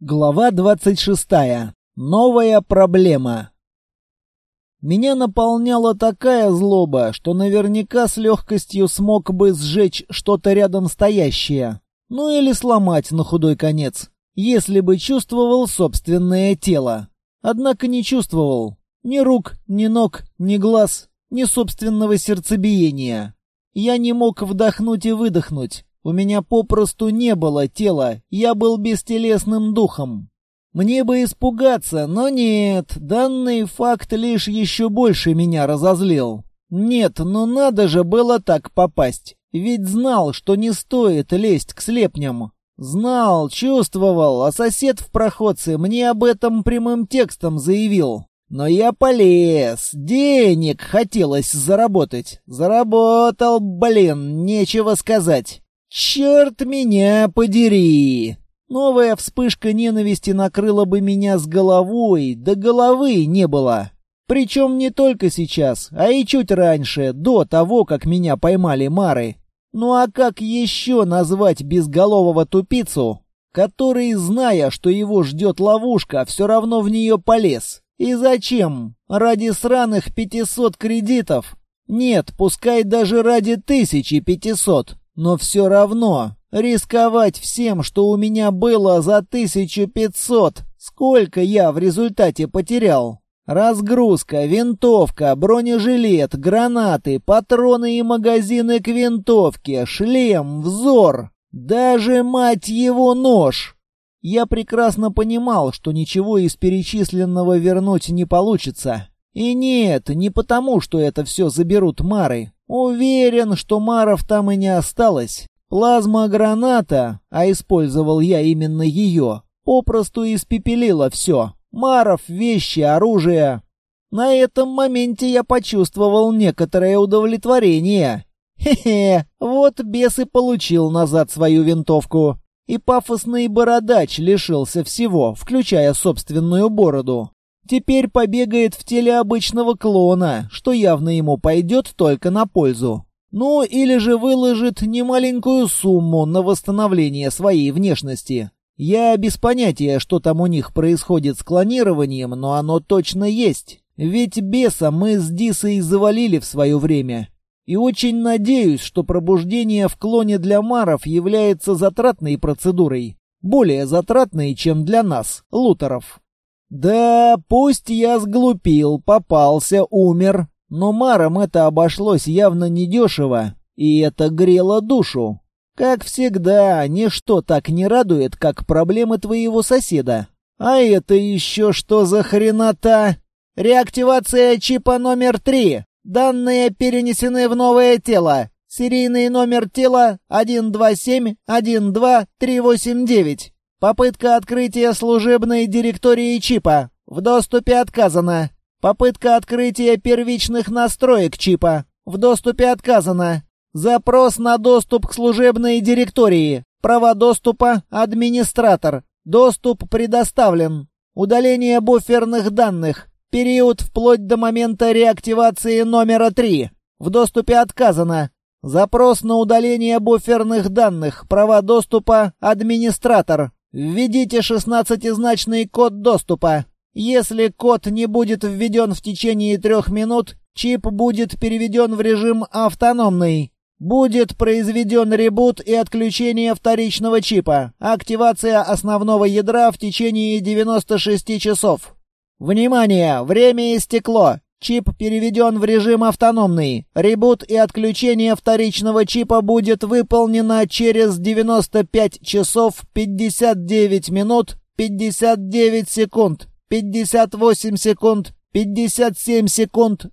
Глава 26. Новая проблема. Меня наполняла такая злоба, что наверняка с легкостью смог бы сжечь что-то рядом стоящее. Ну или сломать на худой конец, если бы чувствовал собственное тело. Однако не чувствовал. Ни рук, ни ног, ни глаз, ни собственного сердцебиения. Я не мог вдохнуть и выдохнуть. У меня попросту не было тела, я был бестелесным духом. Мне бы испугаться, но нет, данный факт лишь еще больше меня разозлил. Нет, ну надо же было так попасть. Ведь знал, что не стоит лезть к слепням. Знал, чувствовал, а сосед в проходце мне об этом прямым текстом заявил. Но я полез, денег хотелось заработать. Заработал, блин, нечего сказать. «Черт меня подери!» Новая вспышка ненависти накрыла бы меня с головой, да головы не было. Причем не только сейчас, а и чуть раньше, до того, как меня поймали Мары. Ну а как еще назвать безголового тупицу, который, зная, что его ждет ловушка, все равно в нее полез? И зачем? Ради сраных пятисот кредитов? Нет, пускай даже ради тысячи пятисот. Но все равно, рисковать всем, что у меня было за 1500, сколько я в результате потерял? Разгрузка, винтовка, бронежилет, гранаты, патроны и магазины к винтовке, шлем, взор, даже, мать его, нож. Я прекрасно понимал, что ничего из перечисленного вернуть не получится. И нет, не потому, что это все заберут Мары. Уверен, что Маров там и не осталось. Плазма-граната, а использовал я именно ее, попросту испепелила все. Маров, вещи, оружие. На этом моменте я почувствовал некоторое удовлетворение. Хе-хе, вот бес и получил назад свою винтовку. И пафосный бородач лишился всего, включая собственную бороду. Теперь побегает в теле обычного клона, что явно ему пойдет только на пользу. Ну, или же выложит немаленькую сумму на восстановление своей внешности. Я без понятия, что там у них происходит с клонированием, но оно точно есть. Ведь беса мы с Дисой завалили в свое время. И очень надеюсь, что пробуждение в клоне для маров является затратной процедурой. Более затратной, чем для нас, лутеров. Да, пусть я сглупил, попался, умер, но Марам это обошлось явно недешево, и это грело душу. Как всегда, ничто так не радует, как проблемы твоего соседа. А это еще что за хренота? Реактивация чипа номер три. Данные перенесены в новое тело. Серийный номер тела 127-12389. Попытка открытия служебной директории чипа. В доступе отказано. Попытка открытия первичных настроек чипа. В доступе отказано. Запрос на доступ к служебной директории. Права доступа администратор. Доступ предоставлен. Удаление буферных данных. Период вплоть до момента реактивации номера 3. В доступе отказано. Запрос на удаление буферных данных. Права доступа администратор. Введите шестнадцатизначный код доступа. Если код не будет введен в течение трех минут, чип будет переведен в режим автономный. Будет произведен ребут и отключение вторичного чипа. Активация основного ядра в течение 96 часов. Внимание! Время истекло. Чип переведен в режим автономный. Ребут и отключение вторичного чипа будет выполнено через 95 часов 59 минут 59 секунд, 58 секунд, 57 секунд.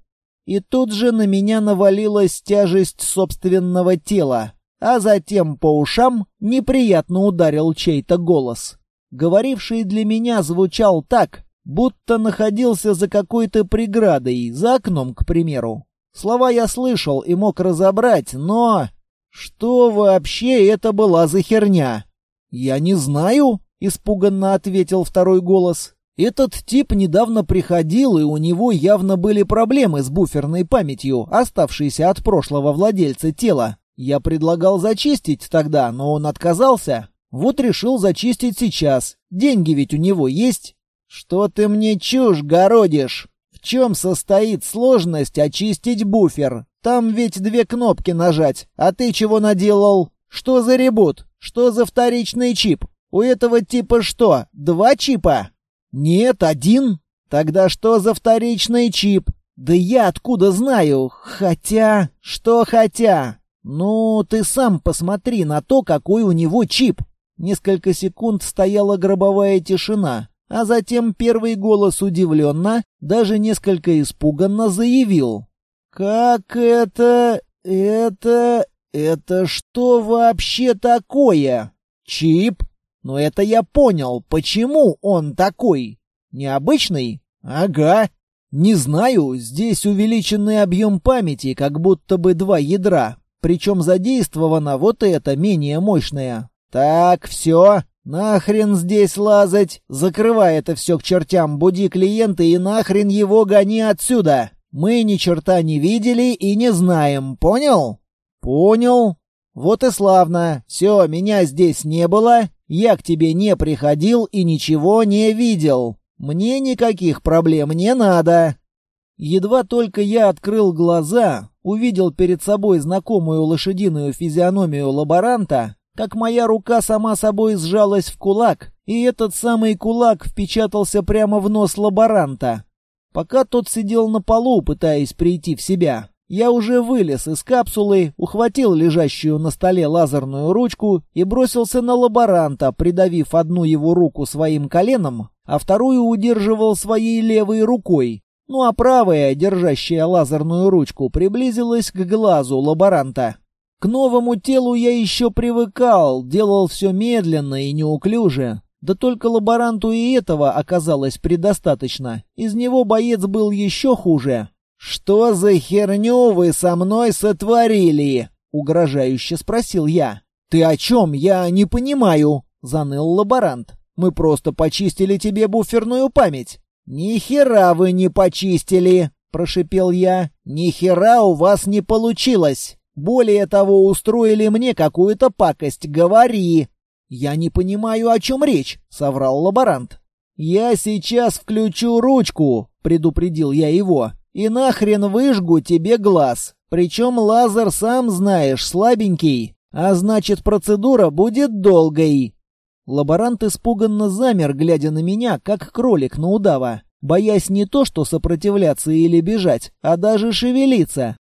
И тут же на меня навалилась тяжесть собственного тела. А затем по ушам неприятно ударил чей-то голос. Говоривший для меня звучал так, будто находился за какой-то преградой, за окном, к примеру. Слова я слышал и мог разобрать, но... Что вообще это была за херня? «Я не знаю», — испуганно ответил второй голос. «Этот тип недавно приходил, и у него явно были проблемы с буферной памятью, оставшейся от прошлого владельца тела. Я предлагал зачистить тогда, но он отказался. Вот решил зачистить сейчас. Деньги ведь у него есть. Что ты мне чушь городишь? В чем состоит сложность очистить буфер? Там ведь две кнопки нажать, а ты чего наделал? Что за ребут? Что за вторичный чип? У этого типа что, два чипа? Нет, один. Тогда что за вторичный чип? Да я откуда знаю? Хотя... Что хотя? Ну, ты сам посмотри на то, какой у него чип. Несколько секунд стояла гробовая тишина, а затем первый голос удивленно, даже несколько испуганно заявил. «Как это... это... это что вообще такое? Чип? Но это я понял, почему он такой. Необычный? Ага. Не знаю, здесь увеличенный объем памяти, как будто бы два ядра. Причем задействовано вот это, менее мощное. Так, все. Нахрен здесь лазать? Закрывай это все к чертям, буди клиента и нахрен его гони отсюда. Мы ни черта не видели и не знаем, понял? Понял. Вот и славно. Все, меня здесь не было, я к тебе не приходил и ничего не видел. Мне никаких проблем не надо. Едва только я открыл глаза, увидел перед собой знакомую лошадиную физиономию лаборанта, как моя рука сама собой сжалась в кулак, и этот самый кулак впечатался прямо в нос лаборанта. Пока тот сидел на полу, пытаясь прийти в себя, я уже вылез из капсулы, ухватил лежащую на столе лазерную ручку и бросился на лаборанта, придавив одну его руку своим коленом, а вторую удерживал своей левой рукой. Ну а правая, держащая лазерную ручку, приблизилась к глазу лаборанта. К новому телу я еще привыкал, делал все медленно и неуклюже. Да только лаборанту и этого оказалось предостаточно. Из него боец был еще хуже. «Что за херню вы со мной сотворили?» — угрожающе спросил я. «Ты о чем? Я не понимаю», — заныл лаборант. «Мы просто почистили тебе буферную память». «Ни хера вы не почистили», — прошипел я. «Ни хера у вас не получилось. Более того, устроили мне какую-то пакость. Говори». «Я не понимаю, о чем речь», — соврал лаборант. «Я сейчас включу ручку», — предупредил я его и нахрен выжгу тебе глаз. Причем лазер, сам знаешь, слабенький, а значит процедура будет долгой». Лаборант испуганно замер, глядя на меня, как кролик на удава, боясь не то что сопротивляться или бежать, а даже шевелиться.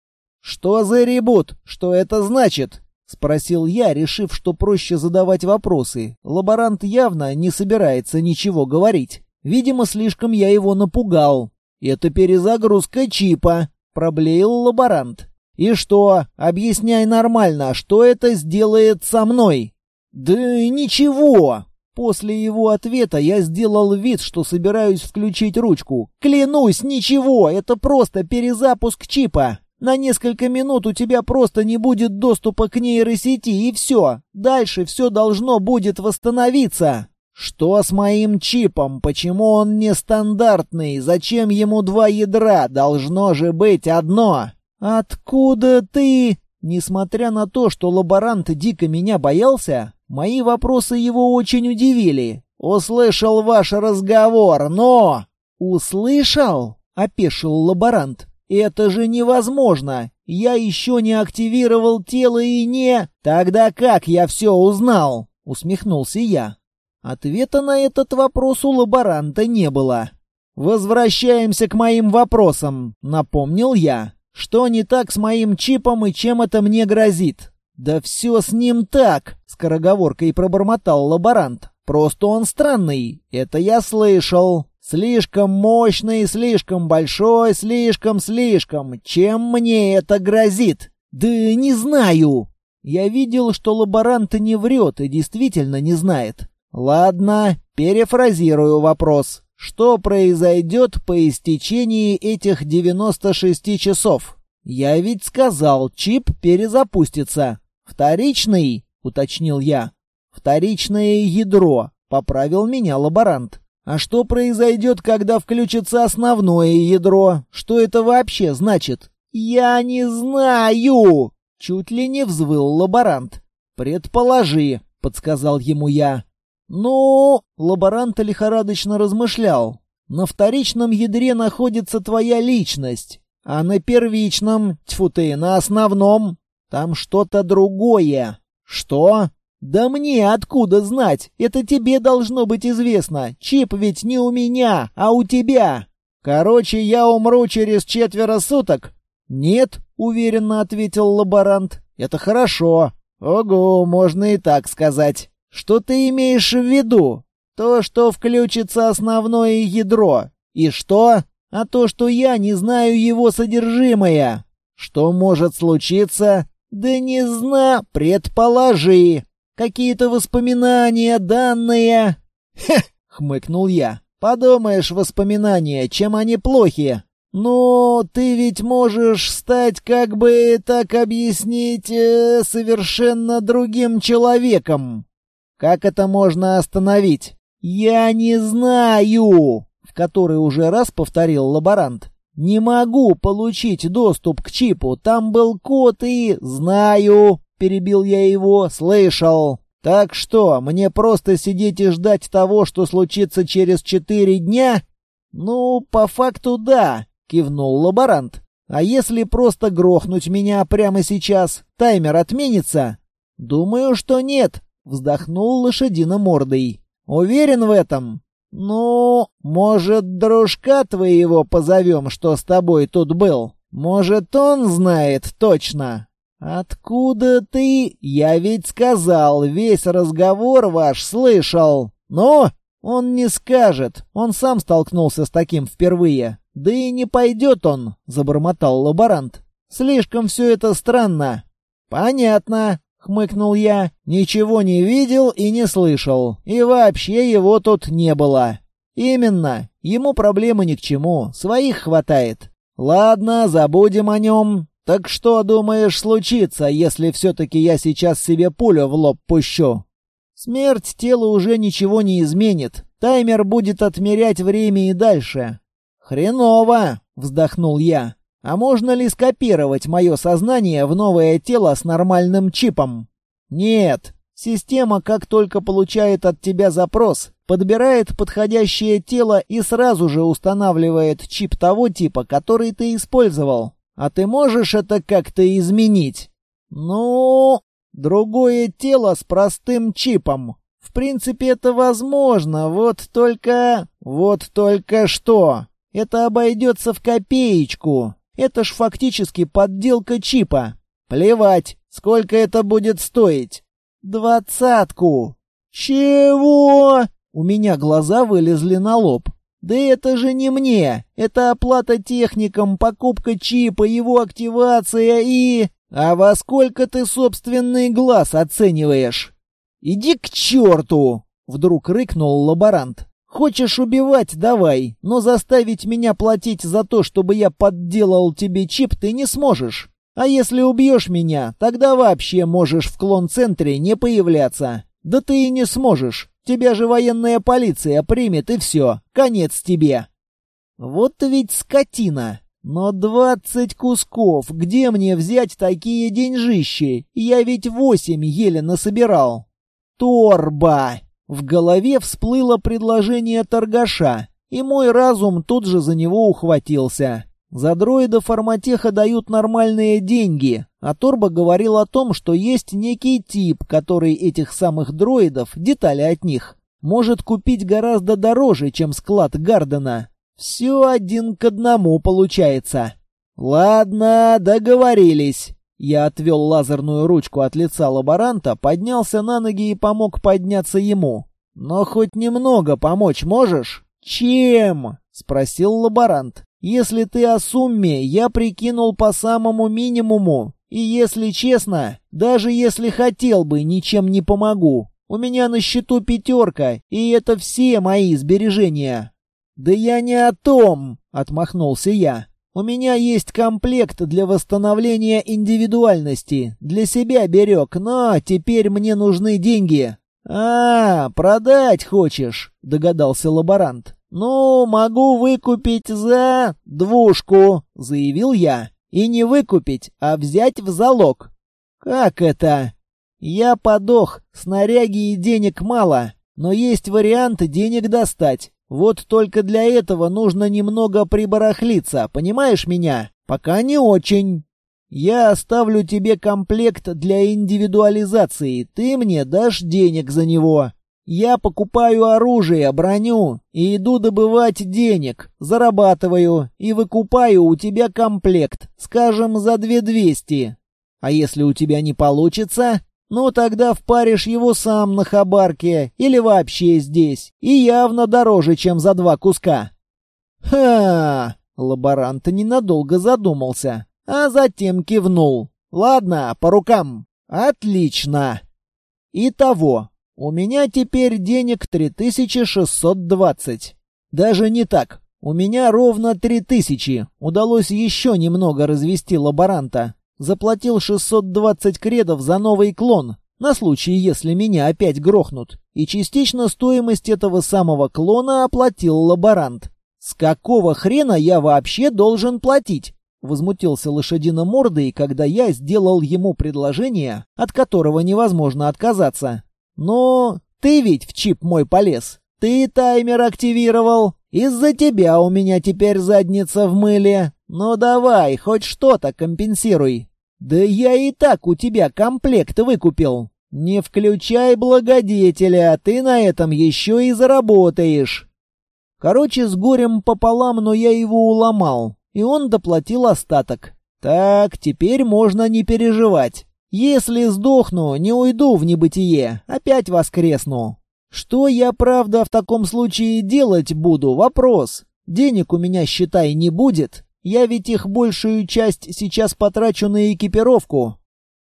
«Что за ребут? Что это значит?» — спросил я, решив, что проще задавать вопросы. Лаборант явно не собирается ничего говорить. Видимо, слишком я его напугал. «Это перезагрузка чипа», — проблеял лаборант. «И что? Объясняй нормально, что это сделает со мной?» «Да ничего!» После его ответа я сделал вид, что собираюсь включить ручку. «Клянусь, ничего! Это просто перезапуск чипа! На несколько минут у тебя просто не будет доступа к нейросети, и все! Дальше все должно будет восстановиться!» «Что с моим чипом? Почему он нестандартный? Зачем ему два ядра? Должно же быть одно!» «Откуда ты?» Несмотря на то, что лаборант дико меня боялся, мои вопросы его очень удивили. «Услышал ваш разговор, но...» «Услышал?» — опешил лаборант. «Это же невозможно! Я еще не активировал тело и не...» «Тогда как я все узнал?» — усмехнулся я. Ответа на этот вопрос у лаборанта не было. «Возвращаемся к моим вопросам», — напомнил я. «Что не так с моим чипом и чем это мне грозит?» «Да все с ним так», — скороговоркой пробормотал лаборант. «Просто он странный, это я слышал. Слишком мощный, слишком большой, слишком-слишком. Чем мне это грозит?» «Да не знаю». Я видел, что лаборант не врет и действительно не знает. Ладно, перефразирую вопрос. Что произойдет по истечении этих 96 часов? Я ведь сказал, чип перезапустится. Вторичный, уточнил я. Вторичное ядро, поправил меня лаборант. А что произойдет, когда включится основное ядро? Что это вообще значит? Я не знаю, чуть ли не взвыл лаборант. Предположи, подсказал ему я. «Ну...» — лаборант лихорадочно размышлял. «На вторичном ядре находится твоя личность, а на первичном, тьфу ты, на основном, там что-то другое. Что? Да мне откуда знать? Это тебе должно быть известно. Чип ведь не у меня, а у тебя. Короче, я умру через четверо суток. Нет, уверенно ответил лаборант. Это хорошо. Ого, можно и так сказать. Что ты имеешь в виду? То, что включится основное ядро. И что? А то, что я не знаю его содержимое. Что может случиться? Да не знаю, предположи. Какие-то воспоминания, данные. Хе, хмыкнул я. Подумаешь, воспоминания, чем они плохи? Но ты ведь можешь стать, как бы так объяснить, э, совершенно другим человеком. Как это можно остановить? Я не знаю, в который уже раз повторил лаборант. Не могу получить доступ к чипу. Там был код и... Знаю, перебил я его, слышал. Так что, мне просто сидеть и ждать того, что случится через четыре дня? Ну, по факту да, кивнул лаборант. А если просто грохнуть меня прямо сейчас, таймер отменится? Думаю, что нет, Вздохнул лошадино мордой. «Уверен в этом?» «Ну, может, дружка твоего позовем, что с тобой тут был? Может, он знает точно?» «Откуда ты? Я ведь сказал, весь разговор ваш слышал. Но он не скажет, он сам столкнулся с таким впервые. Да и не пойдет он», — забормотал лаборант. «Слишком все это странно». «Понятно хмыкнул я. Ничего не видел и не слышал. И вообще его тут не было. Именно. Ему проблемы ни к чему. Своих хватает. Ладно, забудем о нем. Так что, думаешь, случится, если все-таки я сейчас себе пулю в лоб пущу? Смерть тела уже ничего не изменит. Таймер будет отмерять время и дальше. Хреново, вздохнул я. А можно ли скопировать мое сознание в новое тело с нормальным чипом? Нет. Система, как только получает от тебя запрос, подбирает подходящее тело и сразу же устанавливает чип того типа, который ты использовал. А ты можешь это как-то изменить? Ну, другое тело с простым чипом. В принципе, это возможно, вот только... Вот только что. Это обойдется в копеечку. Это ж фактически подделка чипа. Плевать, сколько это будет стоить. Двадцатку. Чего? У меня глаза вылезли на лоб. Да это же не мне. Это оплата техникам, покупка чипа, его активация и... А во сколько ты собственный глаз оцениваешь? Иди к черту! Вдруг рыкнул лаборант. Хочешь убивать — давай, но заставить меня платить за то, чтобы я подделал тебе чип, ты не сможешь. А если убьешь меня, тогда вообще можешь в клон-центре не появляться. Да ты и не сможешь. Тебя же военная полиция примет, и все. Конец тебе. Вот ведь скотина. Но двадцать кусков, где мне взять такие деньжищи? Я ведь восемь еле насобирал. Торба! В голове всплыло предложение торгаша, и мой разум тут же за него ухватился. За дроида форматеха дают нормальные деньги, а Торба говорил о том, что есть некий тип, который этих самых дроидов, детали от них, может купить гораздо дороже, чем склад Гардена. Все один к одному получается. Ладно, договорились. Я отвел лазерную ручку от лица лаборанта, поднялся на ноги и помог подняться ему. «Но хоть немного помочь можешь?» «Чем?» — спросил лаборант. «Если ты о сумме, я прикинул по самому минимуму. И если честно, даже если хотел бы, ничем не помогу. У меня на счету пятерка, и это все мои сбережения». «Да я не о том!» — отмахнулся я. У меня есть комплект для восстановления индивидуальности. Для себя берег, но теперь мне нужны деньги. А, продать хочешь, догадался лаборант. Ну, могу выкупить за двушку, заявил я. И не выкупить, а взять в залог. Как это? Я подох, снаряги и денег мало. Но есть вариант денег достать. Вот только для этого нужно немного прибарахлиться, понимаешь меня? Пока не очень. Я оставлю тебе комплект для индивидуализации, ты мне дашь денег за него. Я покупаю оружие, броню и иду добывать денег, зарабатываю и выкупаю у тебя комплект, скажем, за две двести. А если у тебя не получится, ну тогда впаришь его сам на хабарке или вообще здесь, и явно дороже, чем за два куска. Ха! Лаборант ненадолго задумался, а затем кивнул. Ладно, по рукам. Отлично. Итого, у меня теперь денег 3620. Даже не так. У меня ровно 3000. Удалось еще немного развести лаборанта. Заплатил 620 кредов за новый клон, на случай, если меня опять грохнут. И частично стоимость этого самого клона оплатил лаборант. С какого хрена я вообще должен платить? Возмутился лошадиномордой, когда я сделал ему предложение, от которого невозможно отказаться. «Но ты ведь в чип мой полез. Ты таймер активировал. Из-за тебя у меня теперь задница в мыле. Ну давай, хоть что-то компенсируй. Да я и так у тебя комплект выкупил. Не включай благодетеля, ты на этом еще и заработаешь». Короче, с горем пополам, но я его уломал, и он доплатил остаток. Так, теперь можно не переживать. Если сдохну, не уйду в небытие, опять воскресну. Что я, правда, в таком случае делать буду? Вопрос. Денег у меня, считай, не будет. Я ведь их большую часть сейчас потрачу на экипировку.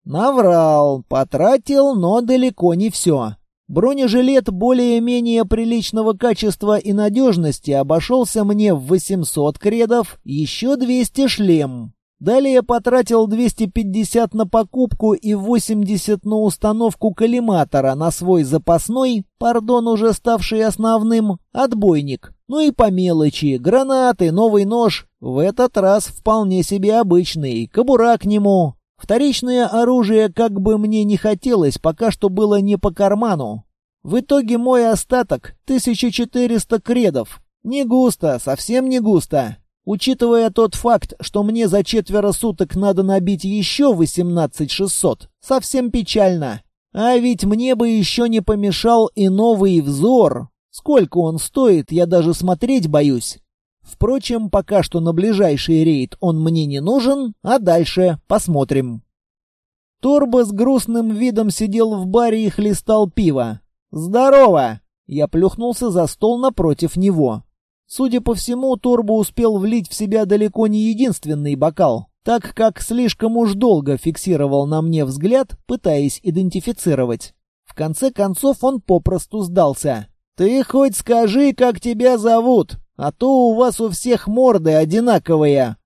Наврал, потратил, но далеко не все. Бронежилет более-менее приличного качества и надежности обошелся мне в 800 кредов, еще 200 шлем. Далее потратил 250 на покупку и 80 на установку коллиматора на свой запасной, пардон, уже ставший основным, отбойник. Ну и по мелочи, гранаты, новый нож, в этот раз вполне себе обычный, кобура к нему. Вторичное оружие, как бы мне не хотелось, пока что было не по карману. В итоге мой остаток — 1400 кредов. Не густо, совсем не густо. Учитывая тот факт, что мне за четверо суток надо набить еще 18 600, совсем печально. А ведь мне бы еще не помешал и новый взор. Сколько он стоит, я даже смотреть боюсь. Впрочем, пока что на ближайший рейд он мне не нужен, а дальше посмотрим. Торбо с грустным видом сидел в баре и хлестал пиво. «Здорово!» Я плюхнулся за стол напротив него. Судя по всему, Торбо успел влить в себя далеко не единственный бокал, так как слишком уж долго фиксировал на мне взгляд, пытаясь идентифицировать. В конце концов он попросту сдался. «Ты хоть скажи, как тебя зовут, а то у вас у всех морды одинаковые».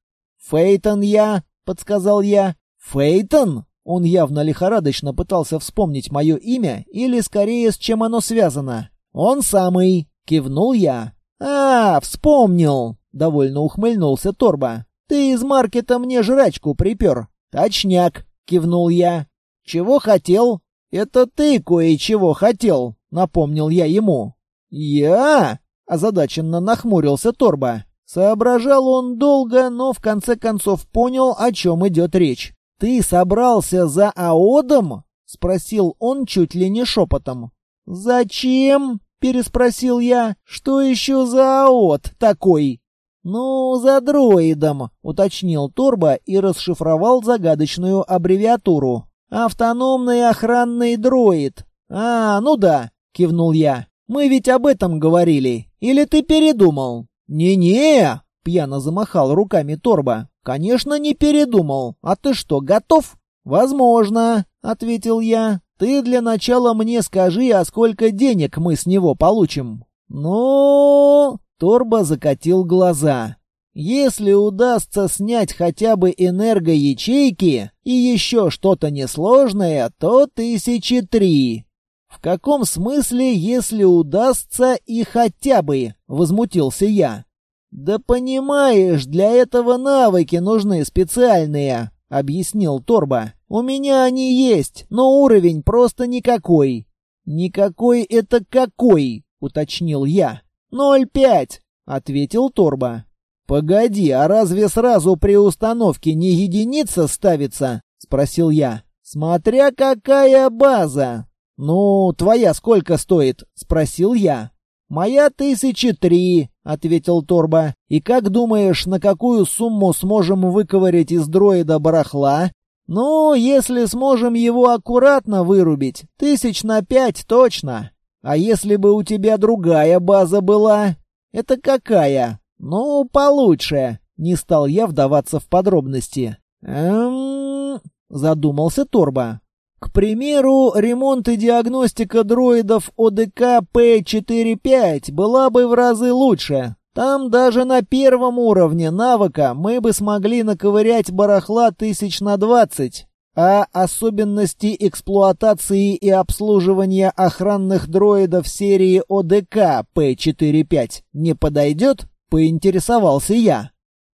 «Фейтон я», — подсказал я. «Фейтон?» Он явно лихорадочно пытался вспомнить мое имя или скорее с чем оно связано. «Он самый», — кивнул я. «А, вспомнил!» — довольно ухмыльнулся Торба. «Ты из маркета мне жрачку припер». «Точняк!» — кивнул я. «Чего хотел?» «Это ты кое-чего хотел», — напомнил я ему. «Я?» — озадаченно нахмурился Торба. Соображал он долго, но в конце концов понял, о чем идет речь. «Ты собрался за Аодом?» — спросил он чуть ли не шепотом. «Зачем?» Переспросил я, что еще за АОТ такой? «Ну, за дроидом», — уточнил Торбо и расшифровал загадочную аббревиатуру. «Автономный охранный дроид». «А, ну да», — кивнул я. «Мы ведь об этом говорили. Или ты передумал?» «Не-не», — пьяно замахал руками Торбо. «Конечно, не передумал. А ты что, готов?» «Возможно», — ответил я. Ты для начала мне скажи, а сколько денег мы с него получим?» «Ну...» — Торбо закатил глаза. «Если удастся снять хотя бы энергоячейки и еще что-то несложное, то тысячи три». «В каком смысле, если удастся и хотя бы?» — возмутился я. «Да понимаешь, для этого навыки нужны специальные», — объяснил Торбо. «У меня они есть, но уровень просто никакой». «Никакой это какой?» — уточнил я. «Ноль пять», — ответил Торба. «Погоди, а разве сразу при установке не единица ставится?» — спросил я. «Смотря какая база». «Ну, твоя сколько стоит?» — спросил я. «Моя тысячи три», — ответил Торба. «И как думаешь, на какую сумму сможем выковырять из дроида барахла?» «Ну, если сможем его аккуратно вырубить, тысяч на пять точно. А если бы у тебя другая база была?» «Это какая?» «Ну, получше». Не стал я вдаваться в подробности. «Эм...» — задумался Торба. К примеру, ремонт и диагностика дроидов ОДК П-4-5 была бы в разы лучше. Там даже на первом уровне навыка мы бы смогли наковырять барахла тысяч на двадцать. А особенности эксплуатации и обслуживания охранных дроидов серии ОДК П-4-5 не подойдет? Поинтересовался я.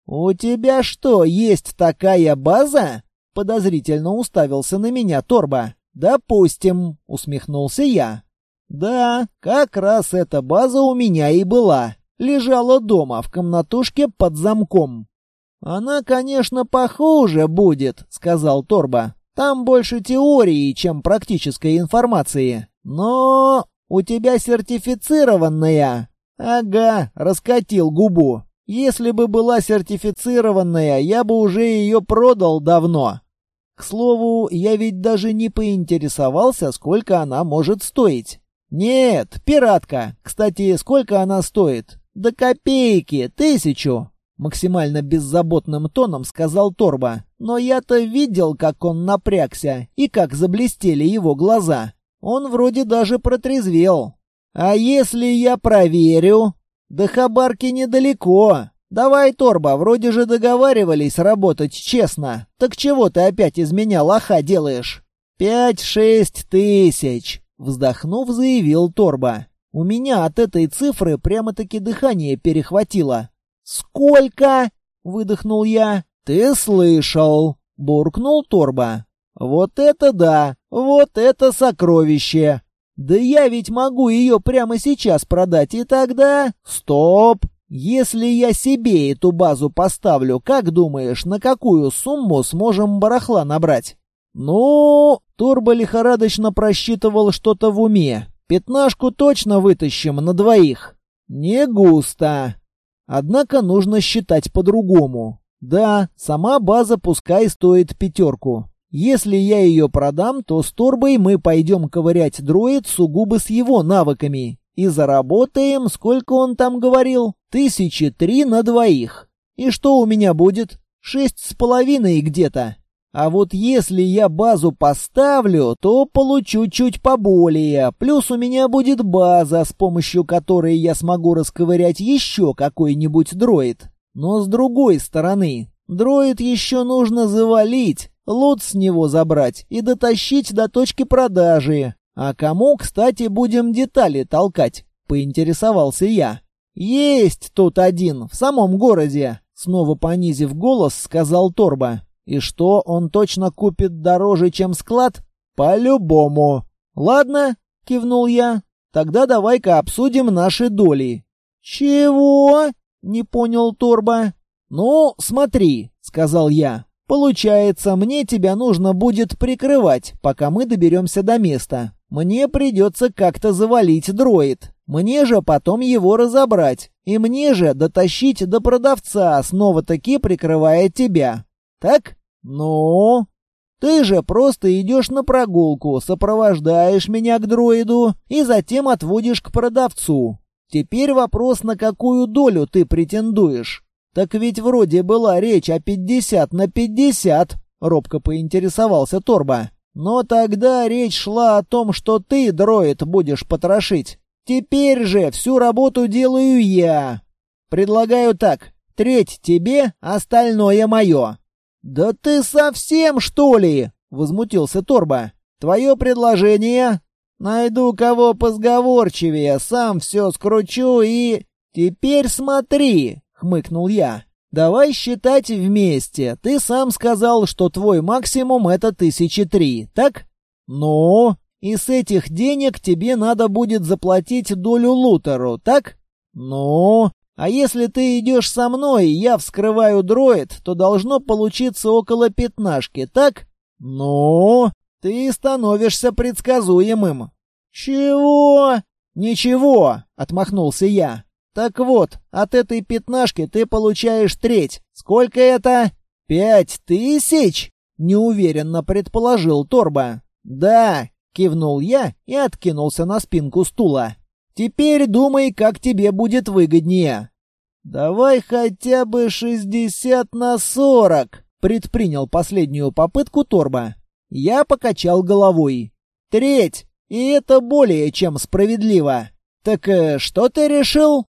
«У тебя что, есть такая база?» Подозрительно уставился на меня Торба. «Допустим», — усмехнулся я. «Да, как раз эта база у меня и была. Лежала дома в комнатушке под замком». «Она, конечно, похуже будет», — сказал Торба. «Там больше теории, чем практической информации. Но у тебя сертифицированная». «Ага, раскатил губу. Если бы была сертифицированная, я бы уже ее продал давно. К слову, я ведь даже не поинтересовался, сколько она может стоить. Нет, пиратка. Кстати, сколько она стоит? Да копейки, тысячу. Максимально беззаботным тоном сказал Торба. Но я-то видел, как он напрягся и как заблестели его глаза. Он вроде даже протрезвел. А если я проверю? До Хабарки недалеко. «Давай, Торба, вроде же договаривались работать честно. Так чего ты опять из меня лоха делаешь?» «Пять-шесть тысяч», — вздохнув, заявил Торба. «У меня от этой цифры прямо-таки дыхание перехватило». «Сколько?» — выдохнул я. «Ты слышал», — буркнул Торба. «Вот это да! Вот это сокровище! Да я ведь могу ее прямо сейчас продать, и тогда...» «Стоп! Если я себе эту базу поставлю, как думаешь, на какую сумму сможем барахла набрать? Ну, Турбо лихорадочно просчитывал что-то в уме. Пятнашку точно вытащим на двоих. Не густо. Однако нужно считать по-другому. Да, сама база пускай стоит пятерку. Если я ее продам, то с Торбой мы пойдем ковырять дроид сугубо с его навыками. И заработаем, сколько он там говорил, тысячи три на двоих. И что у меня будет? Шесть с половиной где-то. А вот если я базу поставлю, то получу чуть поболее. Плюс у меня будет база, с помощью которой я смогу расковырять еще какой-нибудь дроид. Но с другой стороны, дроид еще нужно завалить, лут с него забрать и дотащить до точки продажи. «А кому, кстати, будем детали толкать?» — поинтересовался я. «Есть тут один, в самом городе», — снова понизив голос, сказал Торба. «И что, он точно купит дороже, чем склад?» «По-любому». «Ладно», — кивнул я. «Тогда давай-ка обсудим наши доли». «Чего?» — не понял Торба. «Ну, смотри», — сказал я. «Получается, мне тебя нужно будет прикрывать, пока мы доберемся до места. Мне придется как-то завалить дроид. Мне же потом его разобрать. И мне же дотащить до продавца, снова-таки прикрывая тебя. Так? Ну? Ты же просто идешь на прогулку, сопровождаешь меня к дроиду и затем отводишь к продавцу. Теперь вопрос, на какую долю ты претендуешь. Так ведь вроде была речь о 50 на 50, робко поинтересовался Торба. Но тогда речь шла о том, что ты, дроид, будешь потрошить. Теперь же всю работу делаю я. Предлагаю так. Треть тебе, остальное мое. Да ты совсем, что ли? Возмутился Торба. Твое предложение? Найду кого позговорчивее, сам все скручу и... Теперь смотри, хмыкнул я. Давай считать вместе. Ты сам сказал, что твой максимум это тысячи три, так? Ну, и с этих денег тебе надо будет заплатить долю Лутеру, так? Ну, а если ты идешь со мной, и я вскрываю дроид, то должно получиться около пятнашки, так? Ну, ты становишься предсказуемым. Чего? Ничего, отмахнулся я. Так вот, от этой пятнашки ты получаешь треть. Сколько это? Пять тысяч? Неуверенно предположил Торба. Да, кивнул я и откинулся на спинку стула. Теперь думай, как тебе будет выгоднее. Давай хотя бы шестьдесят на сорок, предпринял последнюю попытку Торба. Я покачал головой. Треть, и это более чем справедливо. Так э, что ты решил?